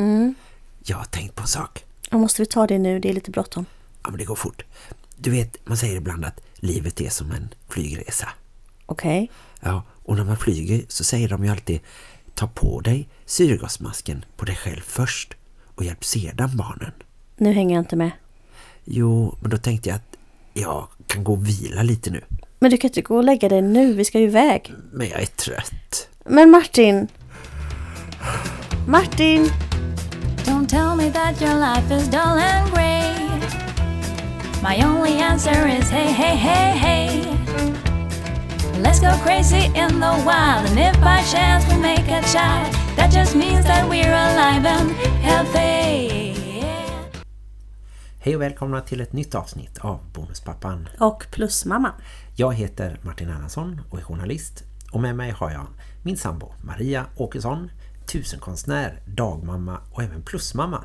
Mm. Jag har tänkt på en sak. Och måste vi ta det nu? Det är lite bråttom. Ja, men det går fort. Du vet, man säger ibland att livet är som en flygresa. Okej. Ja, och när man flyger så säger de ju alltid ta på dig syrgasmasken på dig själv först och hjälp sedan barnen. Nu hänger jag inte med. Jo, men då tänkte jag att jag kan gå och vila lite nu. Men du kan inte gå och lägga dig nu. Vi ska ju iväg. Men jag är trött. Men Martin! Martin! That your life is dull and grey. My only answer is hey, hey, hey, hey. Let's go crazy in the wild, and if by chance we make a child, that just means that we're alive and healthy. Hej och välkomna till ett nytt avsnitt av Bonuspappan. Och plusmamma. Jag heter Martin Erlandsson och är journalist. Och med mig har jag min sambo Maria Åkesson, tusenkonstnär, dagmamma och även plusmamma.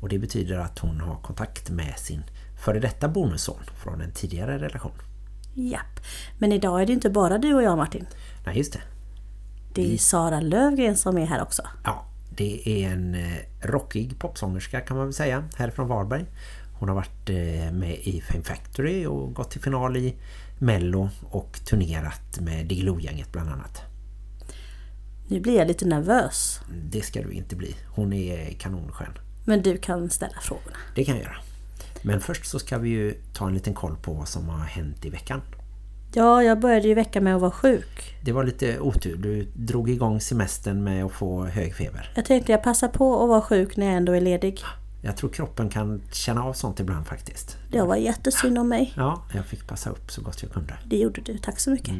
Och det betyder att hon har kontakt med sin före detta bonusson från en tidigare relation. Japp. Men idag är det inte bara du och jag Martin. Nej, just det. Det är Sara Lövgren som är här också. Ja, det är en eh, rockig popsångerska kan man väl säga, här från Varberg. Hon har varit eh, med i Fame Factory och gått till final i Mello och turnerat med Diggiloo-gänget bland annat. Nu blir jag lite nervös. Det ska du inte bli. Hon är kanonskön. Men du kan ställa frågorna. Det kan jag göra. Men först så ska vi ju ta en liten koll på vad som har hänt i veckan. Ja, jag började ju vecka med att vara sjuk. Det var lite otur. Du drog igång semestern med att få hög feber. Jag tänkte jag passar på att vara sjuk när jag ändå är ledig. Jag tror kroppen kan känna av sånt ibland faktiskt. Det var jättesynd om mig. Ja, jag fick passa upp så gott jag kunde. Det gjorde du. Tack så mycket.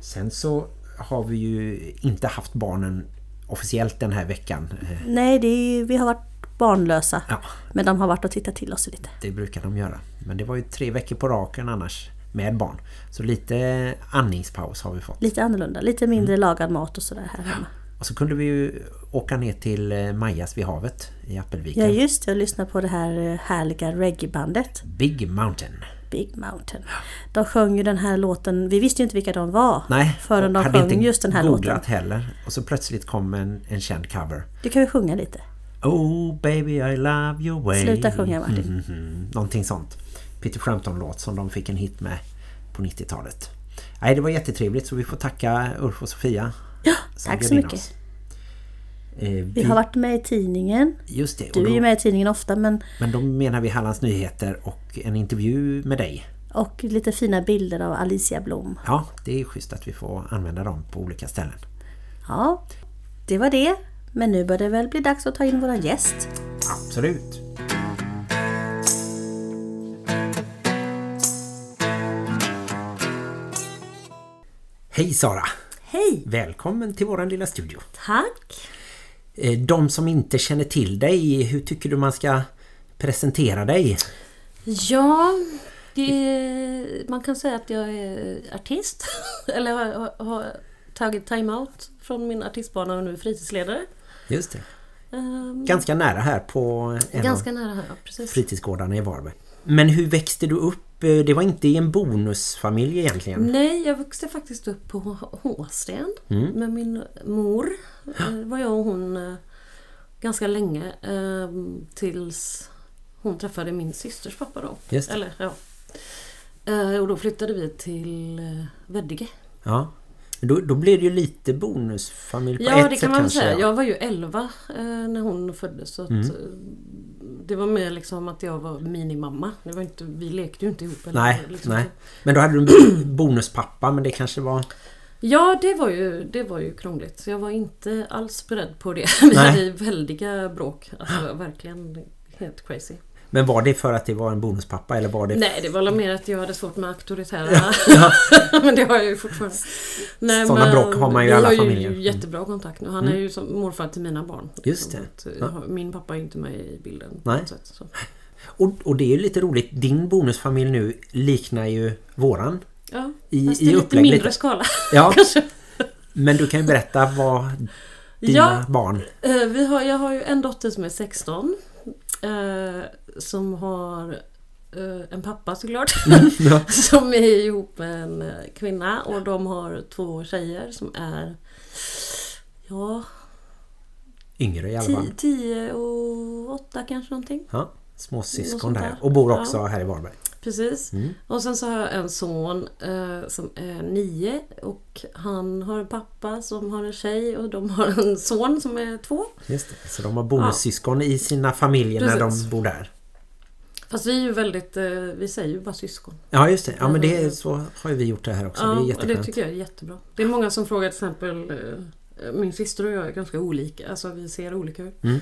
Sen så har vi ju inte haft barnen officiellt den här veckan. Eh, Nej, det är, vi har varit barnlösa. Ja, Men de har varit och tittat till oss lite. det brukar de göra. Men det var ju tre veckor på raken annars med barn. Så lite andningspaus har vi fått. Lite annorlunda. Lite mindre lagad mat och sådär här hemma. Och så kunde vi ju åka ner till eh, Majas vid havet i Appelviken. Ja just det, jag lyssnade på det här eh, härliga reggaebandet Big Mountain. Big Mountain. De sjöng ju den här låten, vi visste ju inte vilka de var Nej, förrän de sjöng inte just den här låten. heller. Och så plötsligt kom en, en känd cover. Du kan ju sjunga lite. Oh baby I love your way. Sluta sjunga, Martin. Mhm, Någonting sånt. Peter Frampton-låt som de fick en hit med på 90-talet. Nej, det var jättetrevligt så vi får tacka Ulf och Sofia. Ja, tack så mycket. oss. Eh, vi, Vi har varit med i tidningen. Just det, Du är då, ju med i tidningen ofta men men då menar vi Hallands Nyheter och en intervju med dig. och lite fina bilder av Alicia Blom. Ja, det är schysst att vi får använda dem på olika ställen. Ja, det var det. Men nu bör det väl bli dags att ta in våran gäst. Absolut. Hej Sara! Hej! Välkommen till våran lilla studio. Tack! Eh, De som inte känner till dig, hur tycker du man ska presentera dig? Ja, det, man kan säga att jag är artist. Eller har, har, tagit time-out från min artistbana och nu är fritidsledare. Just det. Ehm, Ganska nära här på en ganska nära här, precis. fritidsgårdarna i Varberg. Men hur växte du upp? Eh, Det var inte i en bonusfamilj egentligen. Nej, jag växte faktiskt upp på Håsten Mm. med min mor. Eh, var jag och hon eh, ganska länge tills hon träffade min systers pappa då. Det. Eller, ja. Och då flyttade vi till Veddige. Ja. Då, då blev det ju lite bonusfamilj på Ja, ett det sätt kan man väl kanske. säga. ja. Jag var ju 11 eh, när hon föddes. Så Mm. Det var mer liksom att jag var minimamma. Det var inte, vi lekte ju inte ihop. Eller, Nej, liksom. nej. Men då hade du en bonuspappa, men det kanske var... Ja, det var, ju, det var ju krångligt. Så jag var inte alls beredd på det. Vi Nej. hade väldiga bråk. Alltså verkligen helt crazy. Men var det för att det var en bonuspappa eller var det... Nej, det var mer att jag hade svårt med auktoritära... Ja. men det har jag ju fortfarande. Nej, Sådana men bråk har man ju i vi alla har familjer. ju jättebra kontakt nu. Han är ju som morfar till mina barn. Just det. att, Ja. eh, Min pappa är inte med i bilden. Nej. sätt. Och, och det är ju lite roligt. Din bonusfamilj nu liknar ju våran. Ja, I- fast i lite upplägg mindre lite. skala. Ja, men du kan ju berätta vad dina Ja. barn... Eh, Vi har, jag har ju en dotter som är 16. Eh, som har eh, en pappa såklart. Ja. som är ihop med en eh, kvinna. Och de har två tjejer som är... Ja... Yngre i alla fall. 10 och 8 kanske någonting. Ja, små syskon där. Och bor också Ja. här i Varberg. Precis. Mm. Och sen så har jag en son eh, som är nio och han har en pappa som har en tjej och de har en son som är två. Just det. Så de har bonussyskon i sina familjer när Precis. de bor där. Fast vi är ju väldigt, eh, vi säger ju bara syskon. Ja just det. Ja men det är, Mm. så har ju vi gjort det här också. Ja, det är och det jätteskönt. tycker jag är jättebra. Det är många som frågar till exempel eh, Min syster och jag är ganska olika, alltså vi ser olika ut. Mm.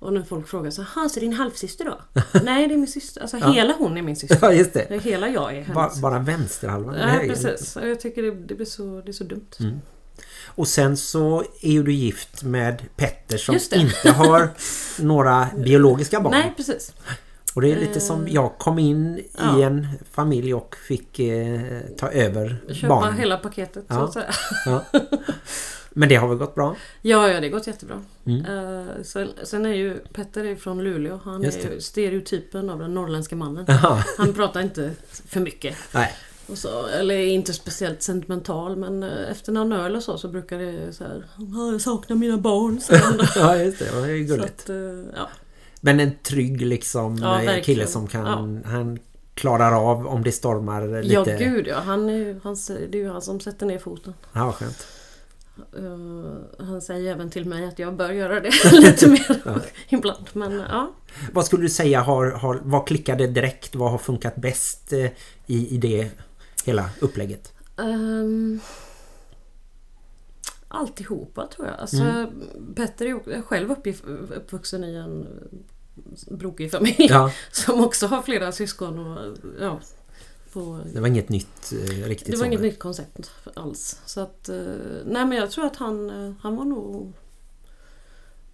Och när folk frågar så här, så din halvsyster då? Nej det är min syster, alltså Ja. hela hon är min syster. Ja just det. Hela jag är hennes. bara vänsterhalvan. Ja höger. precis, och jag tycker det, det, blir så, det är så dumt. Mm. Och sen så är ju du gift med Petter som inte har några biologiska barn. Nej precis. Och det är lite som Eh, jag kom in i ja. en familj och fick eh, ta över Köpa barn. hela paketet så Ja. att säga. Ja. Men det har väl gått bra? Ja, ja det har gått jättebra. Mm. Eh, sen, sen är ju Petter är från Luleå. Han är ju stereotypen av den norrländska mannen. Ja. Han pratar inte för mycket. Nej. Så, eller inte speciellt sentimental men eh, efter någon öl och så så brukar det så här "Ja, Jag saknar mina barn. Så, ja just det, det är ju så gulligt. att, eh, ja. Men en trygg liksom Ja, kille som kan Han klarar av om det stormar lite. ja gud ja, han är, han, det är ju han som sätter ner foten. Ja, skönt. Eh, han säger även till mig att jag bör göra det lite mer Ja. ibland. Men ja. Vad skulle du säga har, har vad klickade direkt? Vad har funkat bäst eh, i, i det hela upplägget? Um, alltihopa tror jag. Alltså, Mm. Petter är själv uppgift, uppvuxen i en brokig familj. Ja, Som också har flera syskon. Och, ja, på, det var inget nytt eh, riktigt det var inget nytt koncept alls. Så att, eh, nej men jag tror att han, eh, han var nog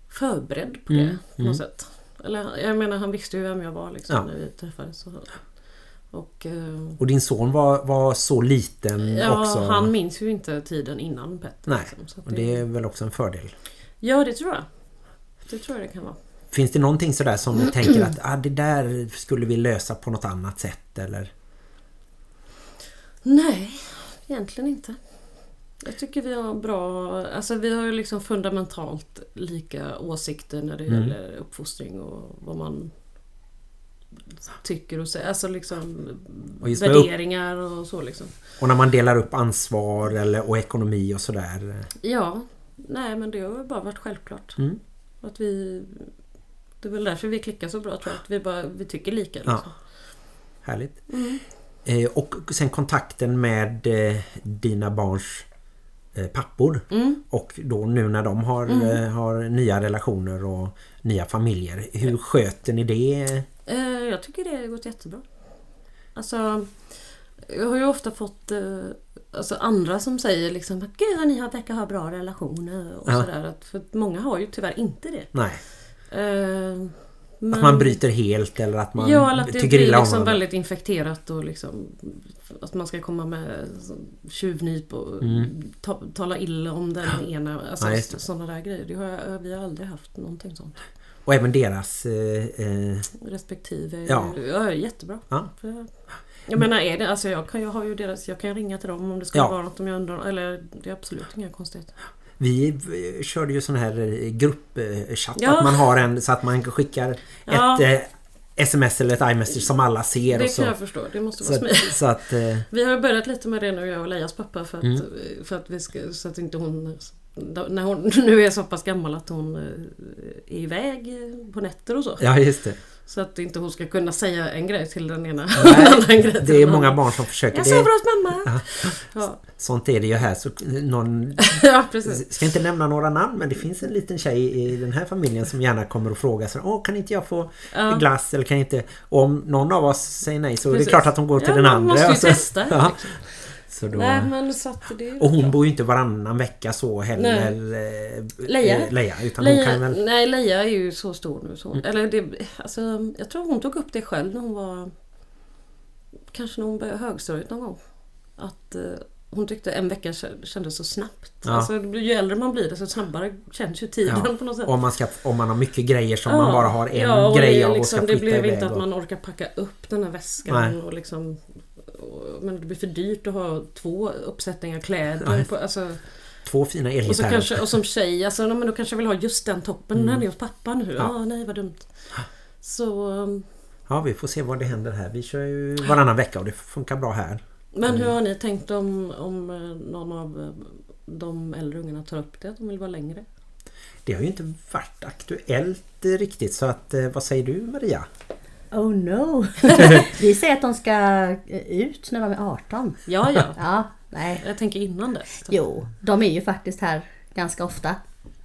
förberedd på det Mm, på mm. något sätt. Eller jag menar han visste ju vem jag var liksom Ja. när vi träffades. Så. Och, Och din son var, var så liten ja, också. han minns ju inte tiden innan Petter. Nej, liksom, Och det är väl också en fördel. Ja, det tror jag. Det tror jag det kan vara. Finns det någonting sådär som du tänker att ah, det där skulle vi lösa på något annat sätt eller? Nej, egentligen inte. Jag tycker vi har bra, alltså vi har ju liksom fundamentalt lika åsikter när det Mm. gäller uppfostring och vad man tycker och säger. Alltså liksom Och upp- värderingar och så liksom. Och när man delar upp ansvar eller, och ekonomi och sådär. Ja, nej men det har bara varit självklart. Mm. Att vi, det är väl därför vi klickar så bra tror jag. Att vi, bara, vi tycker lika. Ja. Liksom. Härligt. Mm. Eh, och sen kontakten med eh, dina barns eh, pappor. Mm. Och då nu när de har, Mm. har nya relationer och nya familjer. Hur sköter ni det? Jag tycker det har gått jättebra. Alltså, jag har ju ofta fått alltså andra som säger liksom att Gud ni har, verkar ha bra relationer och Ja. sådär. För många har ju tyvärr inte det. Nej, Eh, men, att man bryter helt eller att man Ja, eller att det tycker blir liksom väldigt infekterat och liksom att man ska komma med tjuvnyp och Mm. ta, tala illa om den ena. Alltså Ja, sådana där grejer. Det har jag, vi har aldrig haft någonting sånt. Och även deras... Eh, eh, respektive. Ja. Ja. Ja, jättebra. Ja. För- Jag menar, är det, alltså jag, kan, jag har ju deras, jag kan ringa till dem om det skulle Ja. vara något om jag undrar. Eller det är absolut inga konstigheter. Vi eh, körde ju sån här eh, gruppchatt. Ja. Att man har en så att man skickar Ja. ett eh, sms eller ett iMessage som alla ser. Det och så. kan jag förstå, det måste vara smidigt. så att... Eh, Vi har börjat lite med det nu, jag och Leias pappa. För att, Mm. för att vi ska, så att inte hon... När hon nu är så pass gammal att hon eh, är iväg på nätter och så. ja, just det. Så att inte hon ska kunna säga en grej till den ena Nej, och en annan grej Det är den många barn som försöker. Jag sover hos mamma! Ja, sånt är det ju här. Så någon ja precis. ska inte nämna några namn men det finns en liten tjej i den här familjen som gärna kommer och frågar så, Åh, kan inte jag få Ja. glass eller kan inte och om någon av oss säger nej så är det Precis. klart att hon går till Ja, den andra. måste ju så, testa, Ja. Så då, Nej men så att det och hon bra. bor ju inte varannan vecka så heller. eh, Leia? eh, Leia utan hon Leia, kan väl... Mm. Nej, Leia är ju så stor nu. Så, Eller det, alltså, jag tror hon tog upp det själv när hon var... Kanske när hon började högstadiet någon gång. Att eh, hon tyckte en vecka kä- kändes så snabbt. Ja. Alltså, ju äldre man blir desto snabbare känns ju tiden Ja. på något sätt. Om man, ska, om man har mycket grejer som Ja. man bara har en ja, och grej av och liksom, ska Det blev inte att och- man orkar packa upp den här väskan. Nej. Och liksom, men det blir för dyrt att ha två uppsättningar kläder. På, alltså, två fina Och, elgitarrer. kanske, och som tjej, alltså, men då kanske jag vill ha just den toppen. Mm. Den är hos pappa nu. Ja. Ja. nej vad dumt. Så, um, Ja, vi får se vad det händer här. Vi kör ju varannan vecka och det funkar bra här. men Mm. hur har ni tänkt om, om eh, någon av eh, de äldre ungarna tar upp det? Att de vill vara längre? Det har ju inte varit aktuellt riktigt så att eh, vad säger du Maria? Oh no! Vi säger att de ska eh, ut när de är 18. Ja, ja. Ja, nej. Jag tänker innan dess. Jo, de är ju faktiskt här ganska ofta.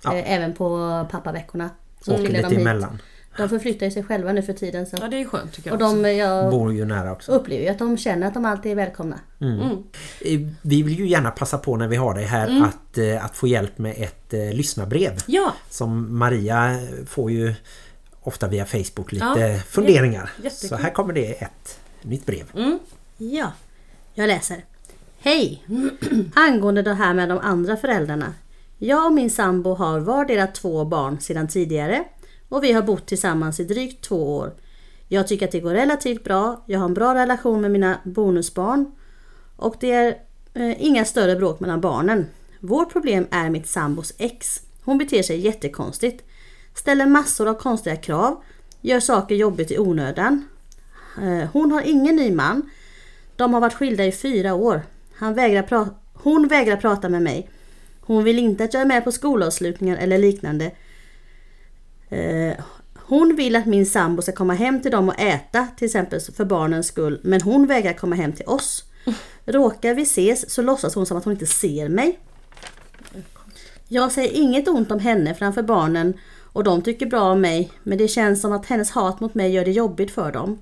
Ja. Eh, Även på pappaveckorna. Så fyller lite de hit. emellan. De förflyttar ju sig själva nu för tiden. Så. Ja, det är skönt tycker jag. Och de, jag Bor ju nära också. upplever ju att de känner att de alltid är välkomna. Mm. Eh, Vi vill ju gärna passa på när vi har dig här Mm. att, att få hjälp med ett eh, lyssnarbrev. Ja, Som Maria får ju ofta via Facebook lite Ja, funderingar. jättekul. Så här kommer det ett nytt brev. Mm. Ja, jag läser. Hej! Angående det här med de andra föräldrarna. Jag och min sambo har vardera två barn sedan tidigare och vi har bott tillsammans i drygt två år. Jag tycker att det går relativt bra. Jag har en bra relation med mina bonusbarn och det är eh, inga större bråk mellan barnen. Vårt problem är mitt sambos ex. Hon beter sig jättekonstigt. Ställer massor av konstiga krav. Gör saker jobbigt i onödan. Eh, hon har ingen ny man. De har varit skilda i fyra år. Han vägrar pra- hon vägrar prata med mig. Hon vill inte att jag är med på skolavslutningar eller liknande. Eh, hon vill att min sambo ska komma hem till dem och äta, till exempel för barnens skull. Men hon vägrar komma hem till oss. Råkar vi ses så låtsas hon som att hon inte ser mig. Jag säger inget ont om henne framför barnen och de tycker bra om mig. Men det känns som att hennes hat mot mig gör det jobbigt för dem.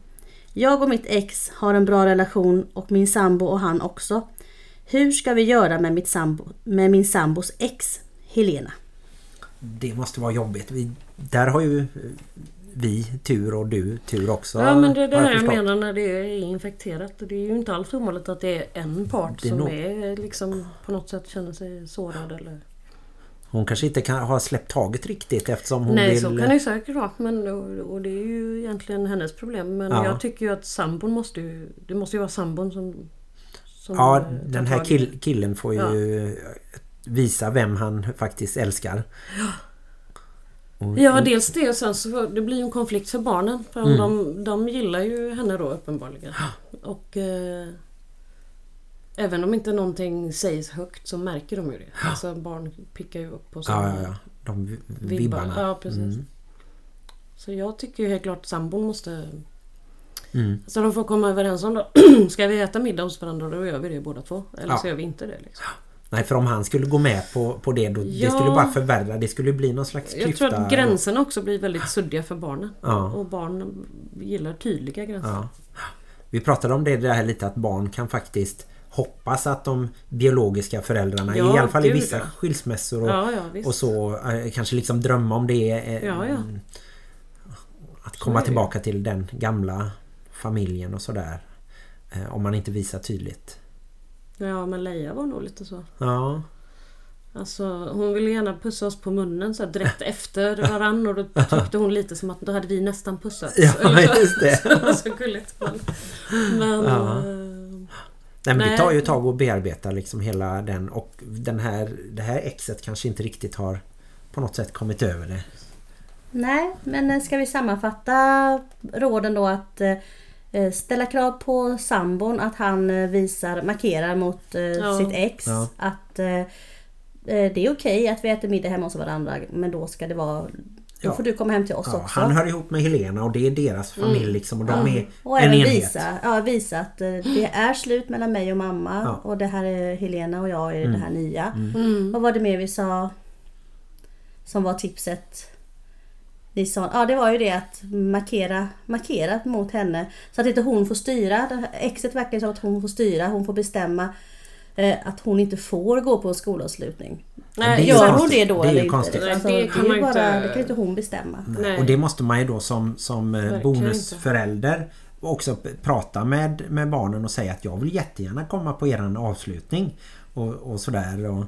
Jag och mitt ex har en bra relation och min sambo och han också. Hur ska vi göra med, mitt sambo, med min sambos ex, Helena? Det måste vara jobbigt. Vi, där har ju vi tur och du tur också. Ja men det är det här jag menar när det är infekterat. Det är ju inte alls ovanligt att det är en part Det är som nog- är liksom på något sätt känner sig sårad eller... Hon kanske inte kan ha släppt taget riktigt eftersom hon Nej vill... så kan det ju säkert vara. Men, och, och det är ju egentligen hennes problem. Men Ja. jag tycker ju att sambon måste ju... Det måste ju vara sambon som... som Ja, eh, den här kill, killen får ju visa vem han faktiskt älskar. Och- Ja, och- dels det sen så det blir ju en konflikt för barnen. För Mm. de, de gillar ju henne då uppenbarligen. Och eh, även om inte någonting sägs högt så märker de ju det. Alltså barn pickar ju upp på Ja, sådana ja, ja. De vi- vibbar. vibbarna. Ja, precis. Mm. Så jag tycker ju helt klart sambon måste... Mm. Så de får komma överens om då. Ska vi äta middag hos varandra då gör vi det båda två. Eller Ja. så gör vi inte det. Liksom. Nej, för om han skulle gå med på, på det då, det Ja. skulle bara förvärra. Det skulle bli någon slags Jag klyfta. tror att gränserna också blir väldigt suddiga för barnen. Ja. Och barn gillar tydliga gränser. Ja. Vi pratade om det där här lite att barn kan faktiskt hoppas att de biologiska föräldrarna Ja, i alla fall i gud, vissa ja. skilsmässor och, Ja, och så eh, kanske liksom drömma om det. eh, ja. Att komma tillbaka till den gamla familjen och sådär. Eh, Om man inte visar tydligt. Ja, men Leia var nog lite så. Ja, Alltså, hon ville gärna pussa oss på munnen så här, direkt efter varann och då tyckte hon lite som att då hade vi nästan pussats. Ja, just det. Så så gulligt. Men, men Eh, Nej, men det Nej. tar ju ett tag att bearbeta liksom hela den och den här, det här exet kanske inte riktigt har på något sätt kommit över det. Nej, men eh, ska vi sammanfatta råden då att eh, ställa krav på sambon att han eh, visar, markerar mot eh, Ja. sitt ex. Ja. Att eh, eh, det är okej att vi äter middag hemma hos varandra men då ska det vara Då Ja. får du komma hem till oss Ja, också. han hör ihop med Helena och det är deras familj liksom och de är Och en även enhet. visa, ja, visa att eh, det är slut mellan mig och mamma Ja. och det här är Helena och jag är det här nya. mm. Vad var det mer vi sa som var tipset? Ni sa, ja det var ju det att markera, markera mot henne så att inte hon får styra. Exet verkar som att hon får styra, hon får bestämma eh, att hon inte får gå på skolavslutning. Det är Nej, ju Gör hon konstigt. det då Det är ju eller inte? konstigt. Alltså, det det, kan man bara, inte- det kan inte hon bestämma. Nej. Och det måste man ju då som, som eh, Verkligen bonusförälder också prata med, med barnen och säga att jag vill jättegärna komma på eran avslutning och, och sådär. Och,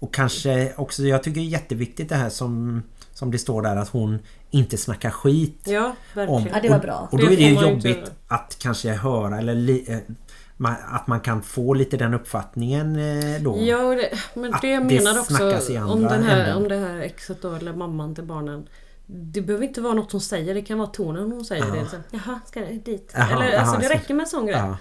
och kanske också, jag tycker det är jätteviktigt det här som, som det står där att hon inte snackar skit Ja, om. verkligen. Ja, det var och, bra. Och då Det är det ju jobbigt att kanske höra eller li, eh, man, att man kan få lite den uppfattningen eh, då. Ja, det, men det jag det menar också snackas i om, den här, änden. om det här exet då, eller mamman till barnen. Det behöver inte vara något hon säger, det kan vara tonen hon säger det. Så, Jaha, ska det dit? Jaha, eller, jaha, alltså, det räcker med en sån grej. Ja.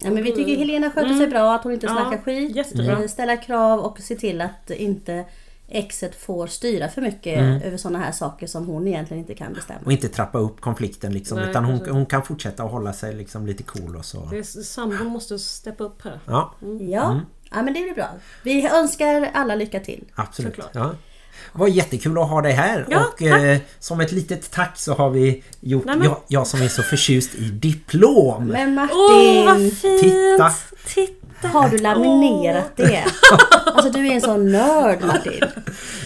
Ja, men vi tycker Helena sköter sig bra, att hon inte Mm. Ja, snackar skit. jättebra. Ställa krav och se till att inte exet får styra för mycket Mm. över sådana här saker som hon egentligen inte kan bestämma. Och inte trappa upp konflikten liksom. Nej, utan hon, hon kan fortsätta att hålla sig liksom lite cool och så. Sambon måste steppa upp här. Ja, Ja, ja men det blir bra. Vi önskar alla lycka till. absolut. Det var jättekul att ha dig här Ja, och eh, som ett litet tack så har vi gjort, Nej, men- jag, jag som är så förtjust i diplom. Men Martin, Åh, vad fint! Titta. Titta! Har du laminerat det? Alltså du är en sån nörd Martin.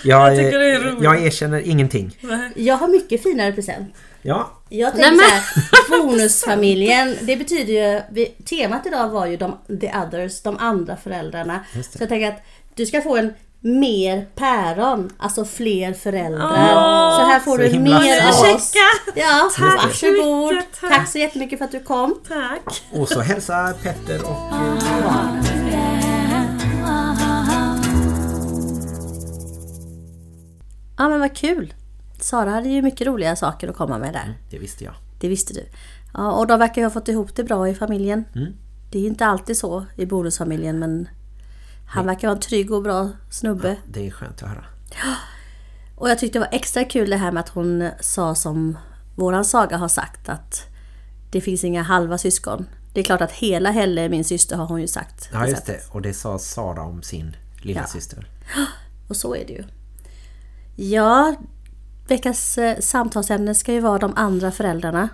Jag, Jag tycker det är roligt. jag erkänner ingenting. Jag har mycket finare present. Ja, Jag Nej, tänker men- så här, bonusfamiljen, det betyder ju, vi, temat idag var ju de, the others, de andra föräldrarna. Så jag tänker att du ska få en mer päron, alltså fler föräldrar. så här får så du himla mer av oss. Ja, Tack varsågod. mycket, tack. Tack så jättemycket för att du kom. Tack! och så hälsa Petter och Johan. Ja men vad kul. Sara hade ju mycket roliga saker att komma med där. Det visste jag. Det visste du. Ja, och de verkar ju ha fått ihop det bra i familjen. Mm. Det är ju inte alltid så i bonusfamiljen men han verkar vara en trygg och bra snubbe. Det är skönt att höra. Och jag tyckte det var extra kul det här med att hon sa som våran saga har sagt att det finns inga halva syskon. Det är klart att hela Helle min syster har hon ju sagt. Ja just det, och det sa Sara om sin lilla Ja. syster. Och så är det ju. Ja, veckans eh, samtalsämne ska ju vara de andra föräldrarna.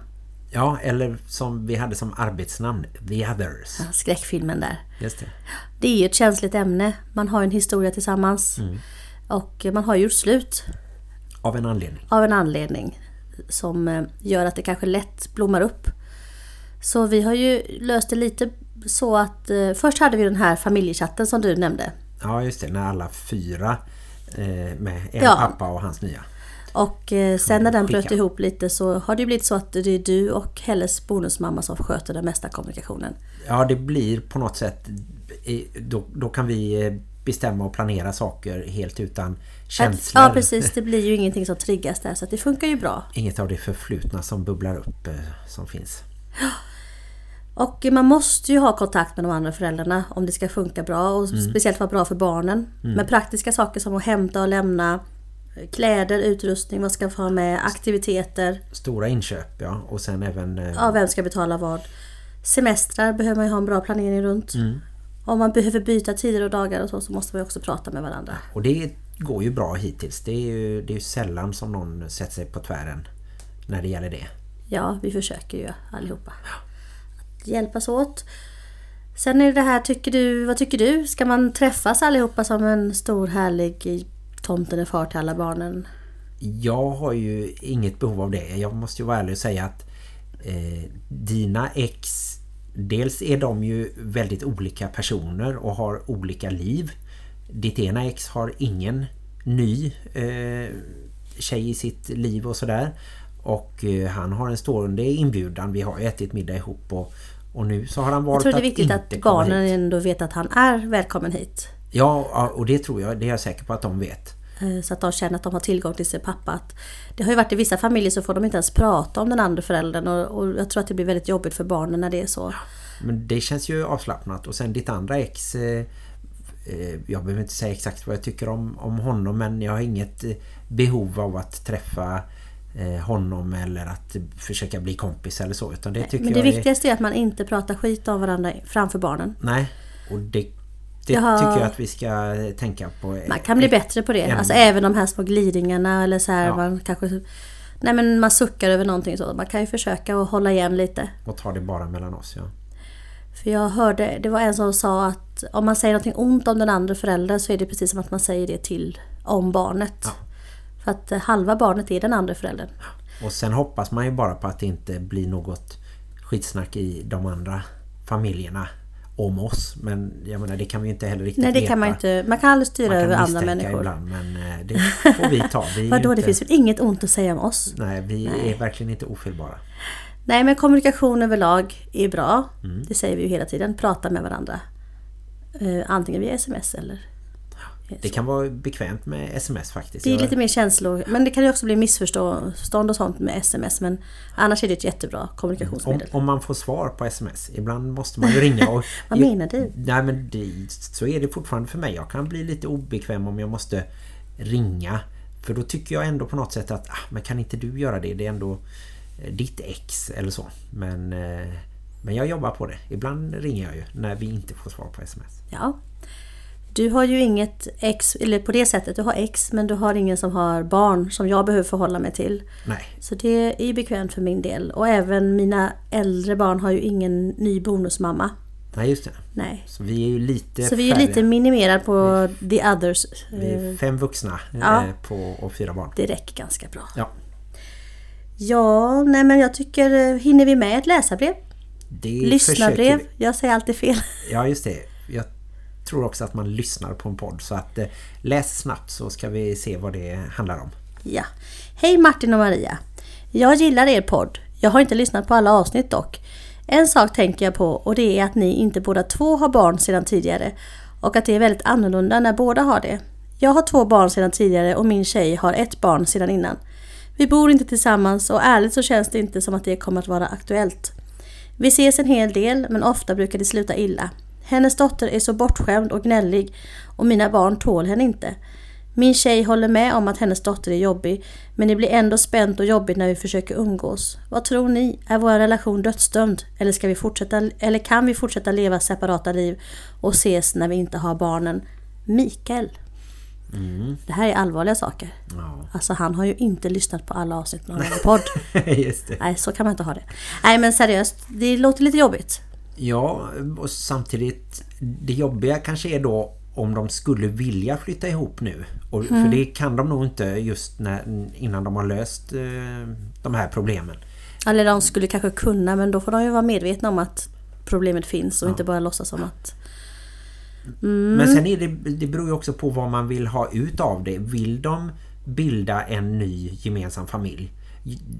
Ja, eller som vi hade som arbetsnamn, The Others. Ja, Skräckfilmen där. Just det. Det är ju ett känsligt ämne. Man har en historia tillsammans. Och man har gjort slut Av en anledning. av en anledning som eh, gör att det kanske lätt blommar upp. Så vi har ju löst det lite så att eh, först hade vi den här familjechatten som du nämnde. Ja just det, när alla fyra eh, med en Ja. pappa och hans nya. Och eh, sen när den bröt ihop lite så har det blivit så att det är du och Helles bonusmamma som sköter den mesta kommunikationen. Ja det blir på något sätt, då, då kan vi eh, bestämma och planera saker helt utan känslor. Ja precis, det blir ju ingenting som triggas där så det funkar ju bra. Inget av det förflutna som bubblar upp eh, som finns. Och man måste ju ha kontakt med de andra föräldrarna om det ska funka bra och speciellt vara bra för barnen. Med praktiska saker som att hämta och lämna kläder, utrustning, vad ska få ha med, aktiviteter, Stora inköp ja, och sen även eh, ja, vem ska betala vad. Semestrar behöver man ju ha en bra planering runt. Om man behöver byta tider och dagar och så, så måste man också prata med varandra. Och det går ju bra hittills. Det är ju, det är ju sällan som någon sätter sig på tvären när det gäller det. Ja, vi försöker ju allihopa. Att hjälpas åt. Sen är det här, tycker du, vad tycker du? Ska man träffas allihopa som en stor härlig tomten är far till alla barnen? Jag har ju inget behov av det. Jag måste ju vara ärlig och säga att eh, dina ex, dels är de ju väldigt olika personer och har olika liv. Ditt ena ex har ingen ny eh, tjej i sitt liv och sådär. Och eh, han har en stående inbjudan. Vi har ätit middag ihop och, och nu så har han Jag valt tror det är att viktigt inte att barnen hit. ändå vet att han är välkommen hit. Ja, ja, och det tror jag, det är jag säker på att de vet. Eh, Så att de känner att de har tillgång till sin pappa. Att det har ju varit i vissa familjer så får de inte ens prata om den andra föräldern och, och jag tror att det blir väldigt jobbigt för barnen när det är så. Men det känns ju avslappnat. Och sen ditt andra ex... Eh, eh, jag behöver inte säga exakt vad jag tycker om, om honom. Men jag har inget eh, behov av att träffa eh, honom eller att försöka bli kompis eller så. Utan det tycker Men det jag är... viktigaste är att man inte pratar skit om varandra framför barnen. Nej, och det, det Jag har- tycker jag att vi ska tänka på. Man kan bli bättre på det. Alltså även de här små glidningarna eller så här Ja. man kanske... Nej men man suckar över någonting så. Man kan ju försöka att hålla igen lite. Och ta det bara mellan oss, ja. För jag hörde, det var en som sa att om man säger någonting ont om den andra föräldern så är det precis som att man säger det till om barnet. Ja. För att eh, halva barnet är den andra föräldern. Och sen hoppas man ju bara på att det inte blir något skitsnack i de andra familjerna om oss. Men jag menar, det kan vi inte heller riktigt Nej det veta. kan man inte. Man kan aldrig styra Man kan över andra människor. ibland, men eh, det får vi ta. Vi Vadå, det inte, finns väl inget ont att säga om oss? Nej, vi Nej. är verkligen inte ofelbara. Nej men kommunikation överlag är bra. Mm. Det säger vi ju hela tiden. Prata med varandra. Eh, antingen via sms eller... Det kan vara bekvämt med sms faktiskt. Det är lite mer känslor. Men det kan ju också bli missförstånd och sånt med sms. Men annars är det ett jättebra om, kommunikationsmedel. om man får svar på sms. Ibland måste man ju ringa och... Vad menar du? Nej men det, så är det fortfarande för mig. Jag kan bli lite obekväm om jag måste ringa. För då tycker jag ändå på något sätt att ah, men kan inte du göra det? Det är ändå eh, ditt ex eller så. Men, eh, men jag jobbar på det. Ibland ringer jag ju när vi inte får svar på sms. Ja. Du har ju inget ex, eller på det sättet, du har ex men du har ingen som har barn som jag behöver förhålla mig till. Nej, Så det är ju bekvämt för min del. Och även mina äldre barn har ju ingen ny bonusmamma. nej just det. Nej. Så vi är ju lite Så vi är lite minimerad på the others. Vi är Eh, fem vuxna eh, Ja. på, och fyra barn. Det räcker ganska bra. Ja, Ja, nej men jag tycker, eh, hinner vi med ett läsarbrev? det Lyssnarbrev? vi. Jag säger alltid fel. Ja, just det. Jag tror också att man lyssnar på en podd. Så att eh, läs snabbt så ska vi se vad det handlar om. Ja. Hej Martin och Maria. Jag gillar er podd. Jag har inte lyssnat på alla avsnitt dock. En sak tänker jag på och det är att ni inte båda två har barn sedan tidigare och att det är väldigt annorlunda när båda har det. Jag har två barn sedan tidigare och min tjej har ett barn sedan innan. Vi bor inte tillsammans och ärligt så känns det inte som att det kommer att vara aktuellt. Vi ses en hel del men ofta brukar det sluta illa. Hennes dotter är så bortskämd och gnällig och mina barn tål henne inte. Min tjej håller med om att hennes dotter är jobbig men det blir ändå spänt och jobbigt när vi försöker umgås. Vad tror ni? Är vår relation dödsdömd? Eller, ska vi fortsätta, eller kan vi fortsätta leva separata liv och ses när vi inte har barnen? Mikael. Det här är allvarliga saker. Ja, Alltså han har ju inte lyssnat på alla avsnitt av vår podd. Nej, så kan man inte ha det. Nej, men seriöst. Det låter lite jobbigt. Ja, och samtidigt det jobbiga kanske är då om de skulle vilja flytta ihop nu. Och, För det kan de nog inte just när, innan de har löst eh, de här problemen. Eller de skulle kanske kunna, men då får de ju vara medvetna om att problemet finns och inte bara låtsas som att... Men sen är det, det beror ju också på vad man vill ha ut av det. Vill de bilda en ny gemensam familj?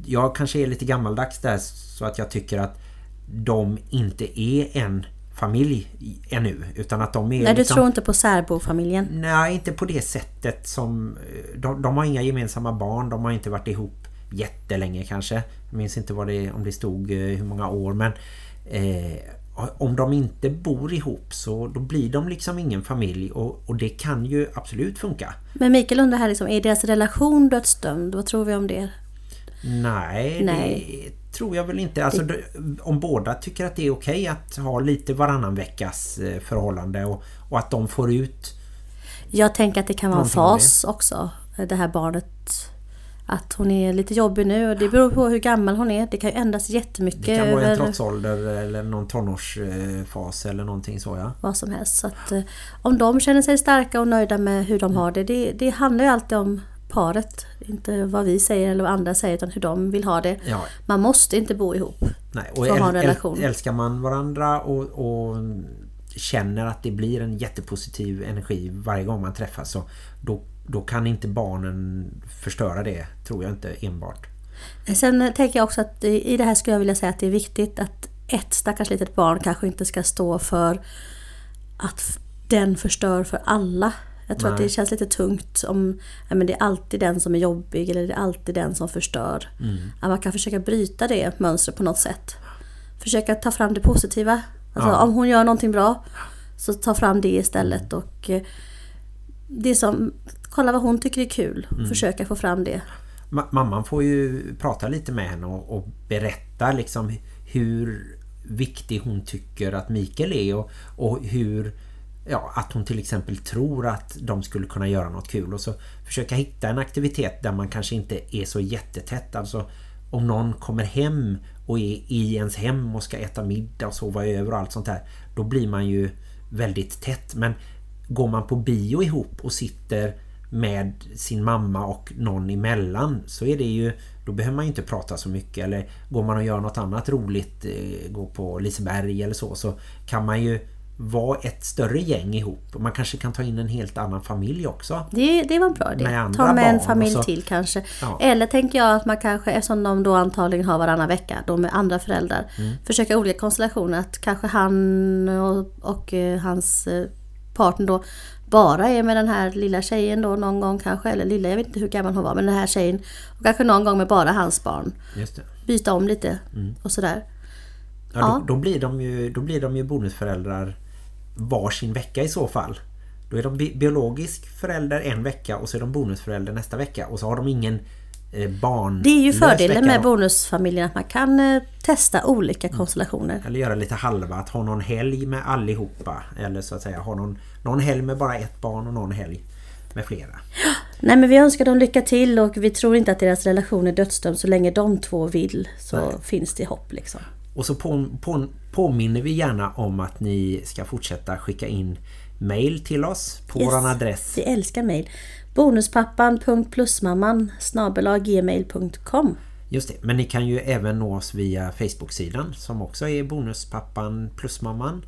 Jag kanske är lite gammaldags där så att jag tycker att de inte är en familj ännu. Utan att de är Nej, du liksom- tror inte på särbofamiljen? Nej, inte på det sättet som... De, de har inga gemensamma barn, de har inte varit ihop jättelänge kanske. Jag minns inte vad det, om det stod eh, hur många år, men eh, om de inte bor ihop så då blir de liksom ingen familj och, och det kan ju absolut funka. Men Mikael undrar här liksom, är deras relation dödsdömd? Vad tror vi om det? Nej, Nej. det tror jag väl inte. Alltså, det, om båda tycker att det är okej att ha lite varannan veckas eh, förhållande och, och att de får ut Jag tänker att det kan vara en fas också. Det här barnet. Att hon är lite jobbig nu. och Det beror på hur gammal hon är. Det kan ju ändras jättemycket Det kan vara en trotsålder eller någon tonårsfas eller någonting så ja. vad som helst. Så att, eh, om de känner sig starka och nöjda med hur de har det. Det, det handlar ju alltid om paret. Inte vad vi säger eller vad andra säger utan hur de vill ha det. ja. Man måste inte bo ihop. Nej, och För att ha en relation. älskar man varandra och, och känner att det blir en jättepositiv energi varje gång man träffas så då, då kan inte barnen förstöra det, tror jag inte enbart. Sen tänker jag också att i det här skulle jag vilja säga att det är viktigt att ett stackars litet barn kanske inte ska stå för att den förstör för alla. Jag tror att Nej. det känns lite tungt om ja, men det är alltid den som är jobbig eller det är alltid den som förstör. Att man kan försöka bryta det mönstret på något sätt. Försöka ta fram det positiva. Alltså, Ja. Om hon gör någonting bra så ta fram det istället. Och eh, det som, kolla vad hon tycker är kul. Försöka få fram det. Ma- mamman får ju prata lite med henne och, och berätta liksom hur viktig hon tycker att Mikael är och, och hur ja, att hon till exempel tror att de skulle kunna göra något kul och så försöka hitta en aktivitet där man kanske inte är så jättetätt alltså om någon kommer hem och är i ens hem och ska äta middag och sova över och allt sånt där. då blir man ju väldigt tätt men går man på bio ihop och sitter med sin mamma och någon emellan så är det ju då behöver man ju inte prata så mycket eller går man och gör något annat roligt eh, gå på Liseberg eller så så kan man ju vara ett större gäng ihop. Man kanske kan ta in en helt annan familj också. Det, det var en bra idé. Med Ta med en familj till kanske. Ja. Eller tänker jag att man kanske, eftersom de då antagligen har varannan vecka, de med andra föräldrar, Mm. försöka olika konstellationer. Att kanske han och, och eh, hans eh, partner då bara är med den här lilla tjejen då någon gång kanske. Eller lilla, jag vet inte hur gammal hon var, men den här tjejen. Och kanske någon gång med bara hans barn. Just det. Byta om lite Mm. och sådär. Ja, Ja. Då, då, blir de ju, då blir de ju bonusföräldrar varsin vecka i så fall. Då är de bi biologisk förälder en vecka och så är de bonusförälder nästa vecka. Och så har de ingen eh, barn. Det är ju fördelen med bonusfamiljen att man kan eh, testa olika konstellationer. Eller göra lite halva, att ha någon helg med allihopa. Eller så att säga ha någon, någon helg med bara ett barn och någon helg med flera. Nej men vi önskar dem lycka till och vi tror inte att deras relation är dödsdömd så länge de två vill så Nej. finns det hopp liksom. Och så på, på, påminner vi gärna om att ni ska fortsätta skicka in mail till oss på Yes. våran adress. Vi älskar mejl. Bonuspappan.plusmamman gmail.com Just det, men ni kan ju även nå oss via Facebook-sidan som också är bonuspappan plusmamman.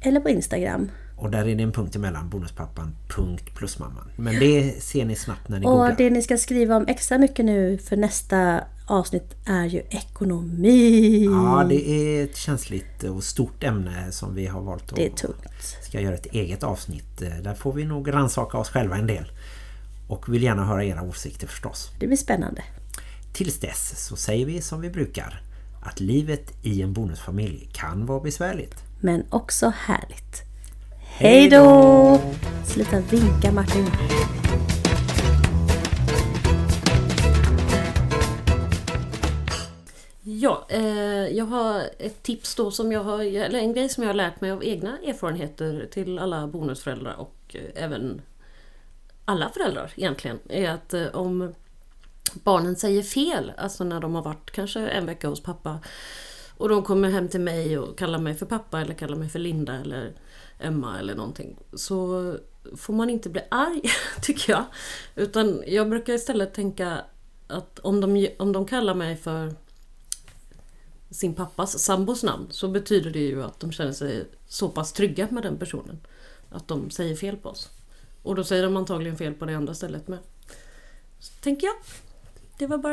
Eller på Instagram. Och där är det en punkt emellan bonuspappan punkt plusmamman. Men det ser ni snabbt när ni Och googlar. det ni ska skriva om extra mycket nu för nästa avsnitt är ju ekonomi. Ja, det är ett känsligt och stort ämne som vi har valt att Det är tungt. ska göra ett eget avsnitt. Eh, Där får vi nog rannsaka oss själva en del. Och vill gärna höra era åsikter förstås. Det blir spännande. Tills dess så säger vi som vi brukar att livet i en bonusfamilj kan vara besvärligt. Men också härligt. Hej då! Sluta vinka Martin. Ja, eh, jag har ett tips då som jag har, eller en grej som jag har lärt mig av egna erfarenheter till alla bonusföräldrar och eh, även alla föräldrar egentligen. Är att eh, om barnen säger fel, alltså när de har varit kanske en vecka hos pappa och de kommer hem till mig och kallar mig för pappa eller kallar mig för Linda eller Emma eller någonting. Så får man inte bli arg tycker jag. Utan jag brukar istället tänka att om de, om de kallar mig för sin pappas sambos namn så betyder det ju att de känner sig så pass trygga med den personen. Att de säger fel på oss. Och då säger de antagligen fel på det andra stället med. Så tänker jag. Det var bara det.